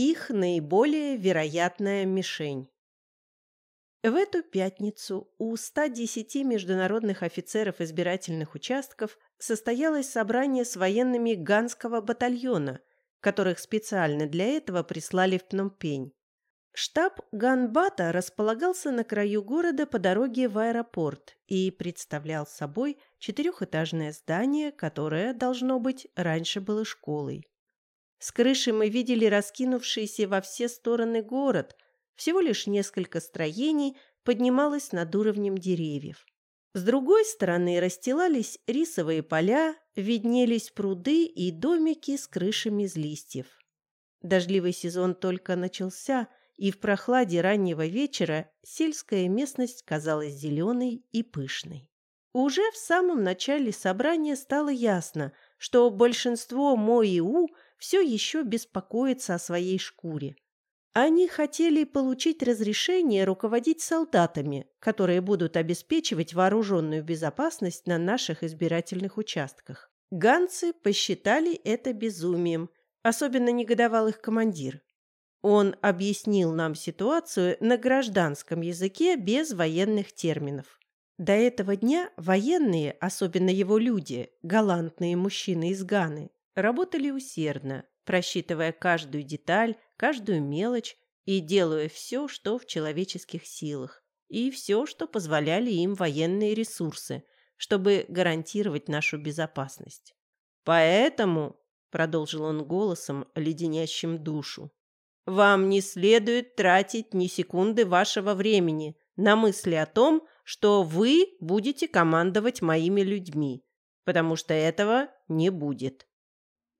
Их наиболее вероятная мишень. В эту пятницу у 110 международных офицеров избирательных участков состоялось собрание с военными Ганского батальона, которых специально для этого прислали в Пномпень. Штаб Ганбата располагался на краю города по дороге в аэропорт и представлял собой четырехэтажное здание, которое, должно быть, раньше было школой. С крыши мы видели раскинувшийся во все стороны город, всего лишь несколько строений поднималось над уровнем деревьев. С другой стороны расстилались рисовые поля, виднелись пруды и домики с крышами из листьев. Дождливый сезон только начался – и в прохладе раннего вечера сельская местность казалась зеленой и пышной. Уже в самом начале собрания стало ясно, что большинство МОИУ все еще беспокоится о своей шкуре. Они хотели получить разрешение руководить солдатами, которые будут обеспечивать вооруженную безопасность на наших избирательных участках. Ганцы посчитали это безумием, особенно негодовал их командир. Он объяснил нам ситуацию на гражданском языке без военных терминов. До этого дня военные, особенно его люди, галантные мужчины из Ганы, работали усердно, просчитывая каждую деталь, каждую мелочь и делая все, что в человеческих силах, и все, что позволяли им военные ресурсы, чтобы гарантировать нашу безопасность. «Поэтому», — продолжил он голосом, леденящим душу, вам не следует тратить ни секунды вашего времени на мысли о том, что вы будете командовать моими людьми, потому что этого не будет.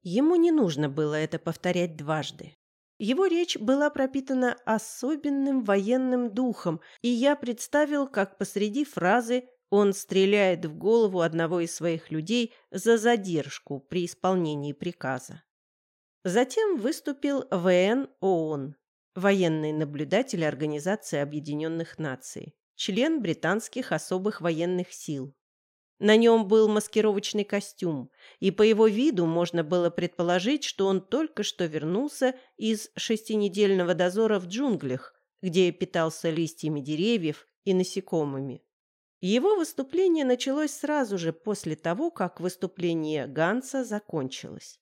Ему не нужно было это повторять дважды. Его речь была пропитана особенным военным духом, и я представил, как посреди фразы он стреляет в голову одного из своих людей за задержку при исполнении приказа. Затем выступил ВН ООН, военный наблюдатель Организации Объединенных Наций, член британских особых военных сил. На нем был маскировочный костюм, и по его виду можно было предположить, что он только что вернулся из шестинедельного дозора в джунглях, где питался листьями деревьев и насекомыми. Его выступление началось сразу же после того, как выступление Ганса закончилось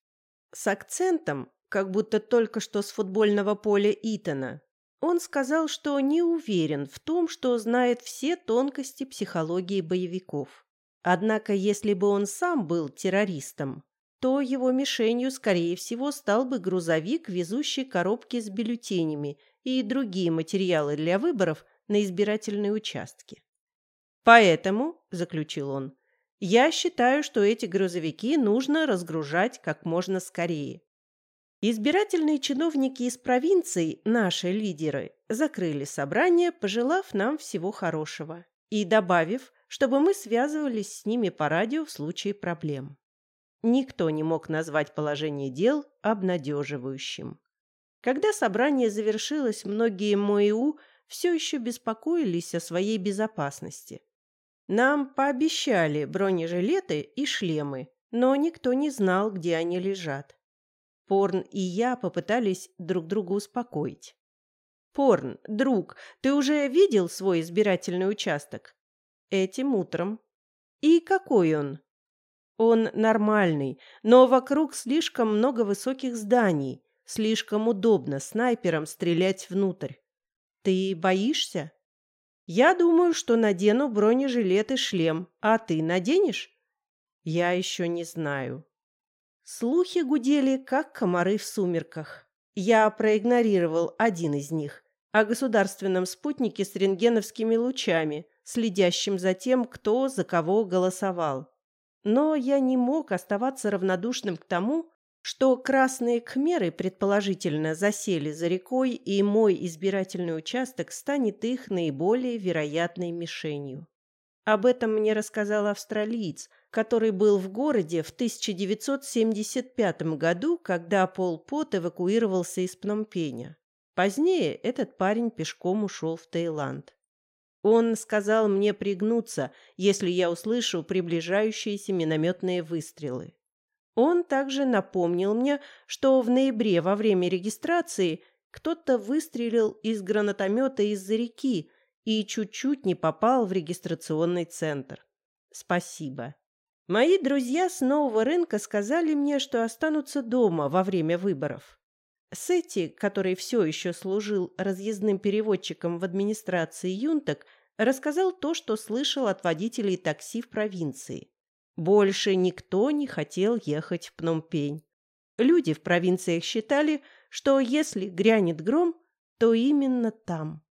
с акцентом, как будто только что с футбольного поля Итана. Он сказал, что не уверен в том, что знает все тонкости психологии боевиков. Однако, если бы он сам был террористом, то его мишенью, скорее всего, стал бы грузовик, везущий коробки с бюллетенями и другие материалы для выборов на избирательные участки. «Поэтому», – заключил он, я считаю, что эти грузовики нужно разгружать как можно скорее. Избирательные чиновники из провинций, наши лидеры, закрыли собрание, пожелав нам всего хорошего и добавив, чтобы мы связывались с ними по радио в случае проблем. Никто не мог назвать положение дел обнадеживающим. Когда собрание завершилось, многие МОИУ все еще беспокоились о своей безопасности. Нам пообещали бронежилеты и шлемы, но никто не знал, где они лежат. Порн и я попытались друг друга успокоить. «Порн, друг, ты уже видел свой избирательный участок?» «Этим утром». «И какой он?» «Он нормальный, но вокруг слишком много высоких зданий. Слишком удобно снайпером стрелять внутрь. Ты боишься?» Я думаю, что надену бронежилет и шлем. А ты наденешь? Я еще не знаю. Слухи гудели, как комары в сумерках. Я проигнорировал один из них о государственном спутнике с рентгеновскими лучами, следящим за тем, кто за кого голосовал. Но я не мог оставаться равнодушным к тому, что красные кхмеры, предположительно, засели за рекой, и мой избирательный участок станет их наиболее вероятной мишенью. Об этом мне рассказал австралиец, который был в городе в 1975 году, когда Пол Пот эвакуировался из Пномпеня. Позднее этот парень пешком ушел в Таиланд. Он сказал мне пригнуться, если я услышу приближающиеся минометные выстрелы. Он также напомнил мне, что в ноябре во время регистрации кто-то выстрелил из гранатомета из-за реки и чуть-чуть не попал в регистрационный центр. Спасибо. Мои друзья с нового рынка сказали мне, что останутся дома во время выборов. Сетти, который все еще служил разъездным переводчиком в администрации Юнток, рассказал то, что слышал от водителей такси в провинции. Больше никто не хотел ехать в Пномпень. Люди в провинциях считали, что если грянет гром, то именно там.